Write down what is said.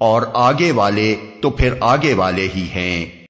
और आगे वाले तो फिर आगे वाले ही हैं।